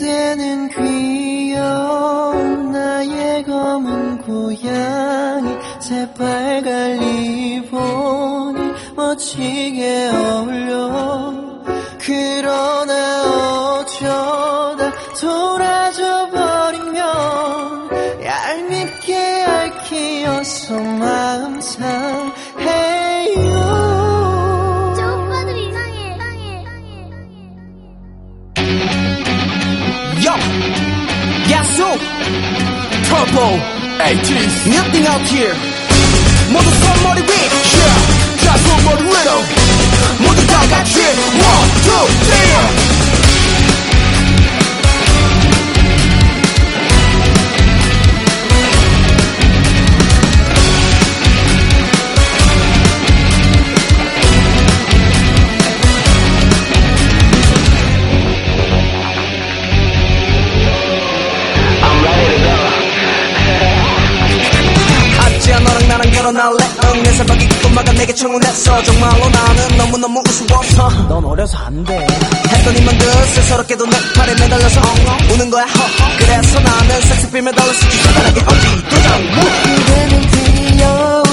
그대는 귀여운 나의 검은 고양이 새빨간 리본이 멋지게 어울려. 그러나 어쩌다 돌아져 버리면 얄밉게 얽히어서 마음 상 Turbo, ATs, nothing out here. 모두 손머리 위, yeah. 응, 내 새벽이 꿈마가 내게 청혼했어. 정말로 나는 너무너무 우스워서. 넌 어려서 안돼. 했더니만 득세스럽게도 내 팔에 매달려서 우는 거야 그래서 나는 섹스필 매달려서 시원하게 어디 도장. 그대는 귀여운 나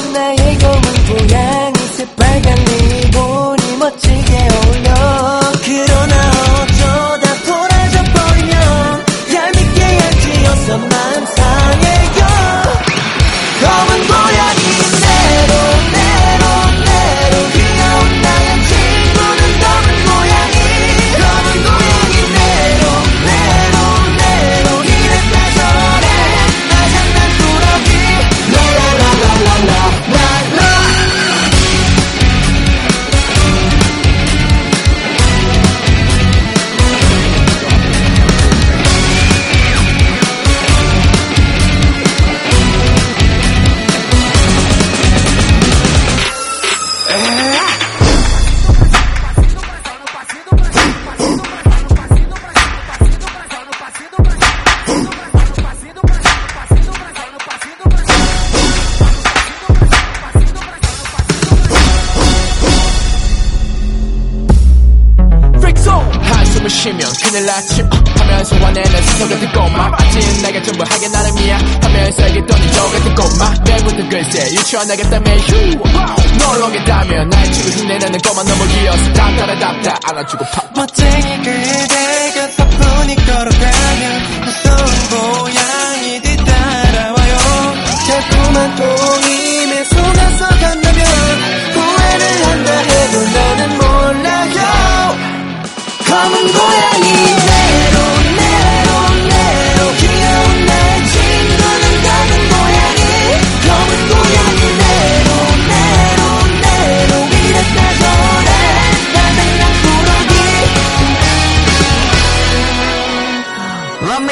숨을 쉬면 났지 어, 하면서 화내는 세상을 듣고 막 아침 내가 전부 하게 나름이야 하면서 얘기했더니 저가 듣고 막 내부터 글쎄 유치원하겠다며 휴널 오겠다면 나의 친구 흉내내는 것만 너무 귀여워서 답답하답다 안아주고 팍 멋쟁이 그대가 바쁘니 걸어가면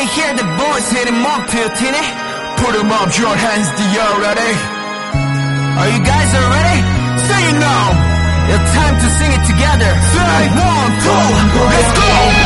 hear the mock to your tinny Put them up your hands to you ready. Are you guys ready? Say you know It's time to sing it together. Say one, two, let's go